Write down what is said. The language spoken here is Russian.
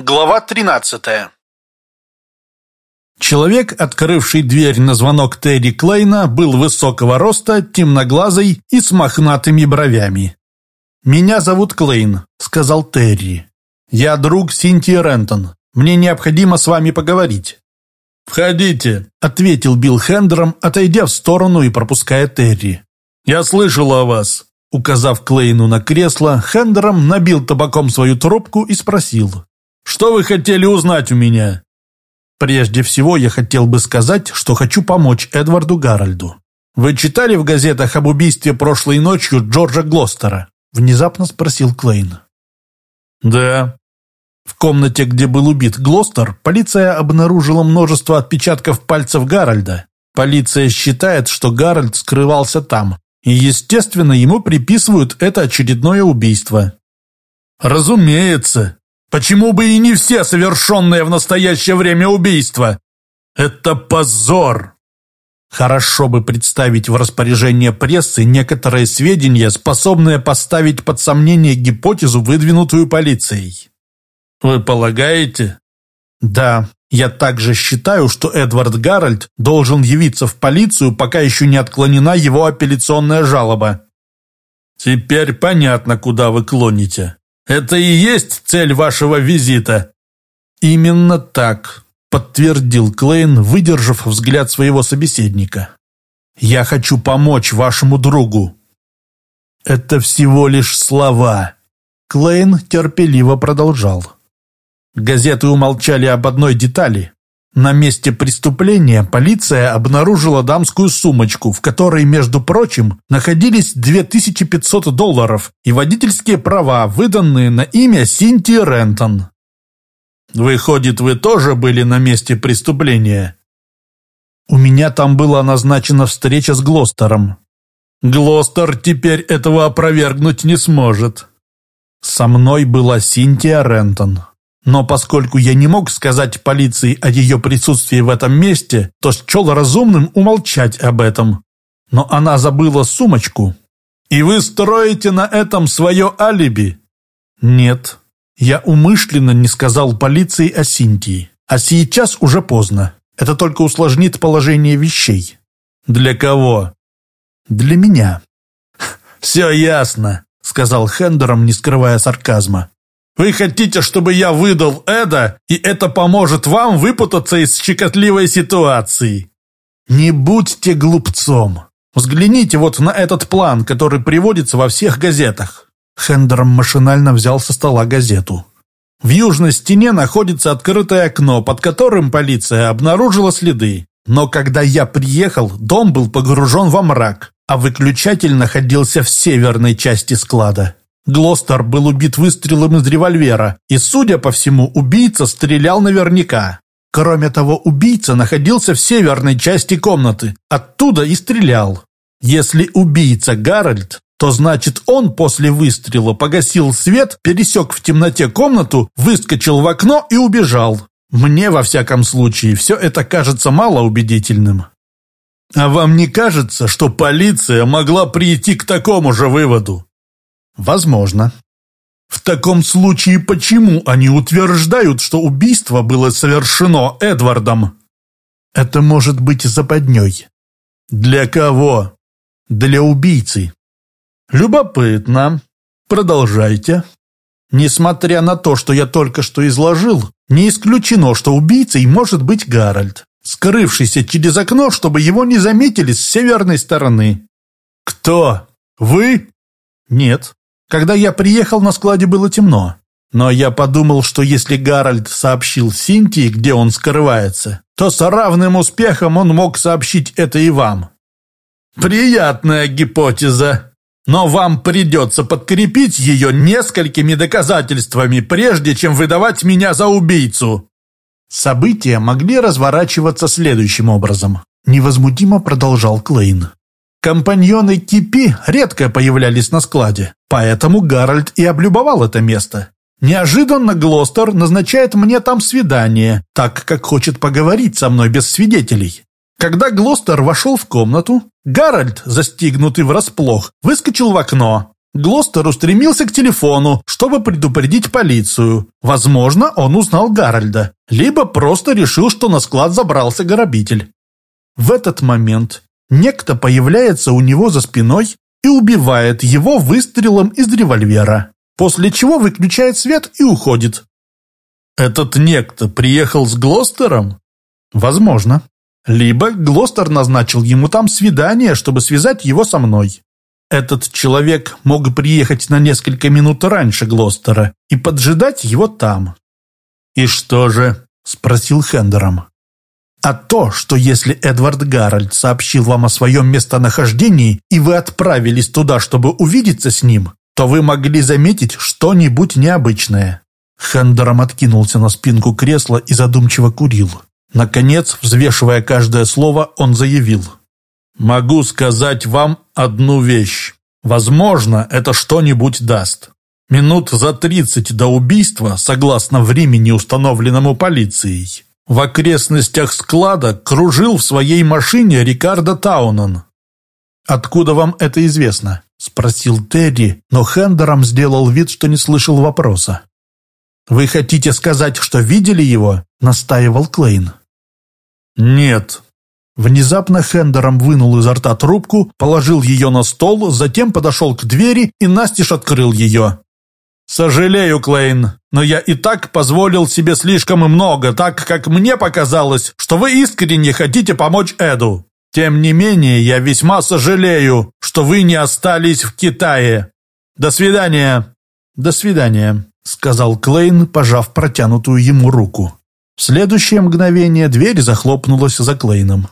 Глава 13 Человек, открывший дверь на звонок Терри Клейна, был высокого роста, темноглазый и с мохнатыми бровями. «Меня зовут Клейн», — сказал Терри. «Я друг Синтии Рентон. Мне необходимо с вами поговорить». «Входите», — ответил Билл Хендером, отойдя в сторону и пропуская Терри. «Я слышал о вас». Указав Клейну на кресло, Хендером набил табаком свою трубку и спросил. Что вы хотели узнать у меня?» «Прежде всего, я хотел бы сказать, что хочу помочь Эдварду Гарольду. Вы читали в газетах об убийстве прошлой ночью Джорджа Глостера?» Внезапно спросил Клейн. «Да». В комнате, где был убит Глостер, полиция обнаружила множество отпечатков пальцев Гарольда. Полиция считает, что Гарольд скрывался там, и, естественно, ему приписывают это очередное убийство. «Разумеется», Почему бы и не все совершенные в настоящее время убийства? Это позор! Хорошо бы представить в распоряжение прессы некоторые сведения, способные поставить под сомнение гипотезу, выдвинутую полицией. Вы полагаете? Да, я также считаю, что Эдвард Гарольд должен явиться в полицию, пока еще не отклонена его апелляционная жалоба. Теперь понятно, куда вы клоните. Это и есть цель вашего визита?» «Именно так», — подтвердил Клейн, выдержав взгляд своего собеседника. «Я хочу помочь вашему другу». «Это всего лишь слова», — Клейн терпеливо продолжал. Газеты умолчали об одной детали. На месте преступления полиция обнаружила дамскую сумочку, в которой, между прочим, находились 2500 долларов и водительские права, выданные на имя Синтии Рентон. «Выходит, вы тоже были на месте преступления?» «У меня там была назначена встреча с Глостером». «Глостер теперь этого опровергнуть не сможет». «Со мной была Синтия Рентон». Но поскольку я не мог сказать полиции о ее присутствии в этом месте, то счел разумным умолчать об этом. Но она забыла сумочку. «И вы строите на этом свое алиби?» «Нет. Я умышленно не сказал полиции о Синтии. А сейчас уже поздно. Это только усложнит положение вещей». «Для кого?» «Для меня». «Все ясно», — сказал Хендером, не скрывая сарказма. Вы хотите, чтобы я выдал Эда, и это поможет вам выпутаться из щекотливой ситуации? Не будьте глупцом. Взгляните вот на этот план, который приводится во всех газетах. Хендером машинально взял со стола газету. В южной стене находится открытое окно, под которым полиция обнаружила следы. Но когда я приехал, дом был погружен во мрак, а выключатель находился в северной части склада. Глостер был убит выстрелом из револьвера, и, судя по всему, убийца стрелял наверняка. Кроме того, убийца находился в северной части комнаты, оттуда и стрелял. Если убийца Гарольд, то значит он после выстрела погасил свет, пересек в темноте комнату, выскочил в окно и убежал. Мне, во всяком случае, все это кажется малоубедительным. А вам не кажется, что полиция могла прийти к такому же выводу? Возможно. В таком случае почему они утверждают, что убийство было совершено Эдвардом? Это может быть западней. Для кого? Для убийцы. Любопытно. Продолжайте. Несмотря на то, что я только что изложил, не исключено, что убийцей может быть Гарольд, скрывшийся через окно, чтобы его не заметили с северной стороны. Кто? Вы? Нет. Когда я приехал, на складе было темно. Но я подумал, что если Гарольд сообщил Синтии, где он скрывается, то с равным успехом он мог сообщить это и вам. Приятная гипотеза. Но вам придется подкрепить ее несколькими доказательствами, прежде чем выдавать меня за убийцу. События могли разворачиваться следующим образом. Невозмутимо продолжал Клейн. Компаньоны Кипи редко появлялись на складе, поэтому Гарольд и облюбовал это место. Неожиданно Глостер назначает мне там свидание, так как хочет поговорить со мной без свидетелей. Когда Глостер вошел в комнату, Гарольд, застигнутый врасплох, выскочил в окно. Глостер устремился к телефону, чтобы предупредить полицию. Возможно, он узнал Гарольда, либо просто решил, что на склад забрался грабитель. В этот момент некто появляется у него за спиной и убивает его выстрелом из револьвера, после чего выключает свет и уходит. Этот некто приехал с Глостером? Возможно. Либо Глостер назначил ему там свидание, чтобы связать его со мной. Этот человек мог приехать на несколько минут раньше Глостера и поджидать его там. «И что же?» – спросил Хендером. «А то, что если Эдвард Гарольд сообщил вам о своем местонахождении, и вы отправились туда, чтобы увидеться с ним, то вы могли заметить что-нибудь необычное». Хендером откинулся на спинку кресла и задумчиво курил. Наконец, взвешивая каждое слово, он заявил – Могу сказать вам одну вещь. Возможно, это что-нибудь даст. Минут за тридцать до убийства, согласно времени, установленному полицией, в окрестностях склада кружил в своей машине Рикардо Таунон. «Откуда вам это известно?» – спросил Терри, но Хендером сделал вид, что не слышал вопроса. «Вы хотите сказать, что видели его?» – настаивал Клейн. «Нет», Внезапно Хендером вынул изо рта трубку, положил ее на стол, затем подошел к двери и настежь открыл ее. «Сожалею, Клейн, но я и так позволил себе слишком много, так как мне показалось, что вы искренне хотите помочь Эду. Тем не менее, я весьма сожалею, что вы не остались в Китае. До свидания». «До свидания», — сказал Клейн, пожав протянутую ему руку. В следующее мгновение дверь захлопнулась за Клейном.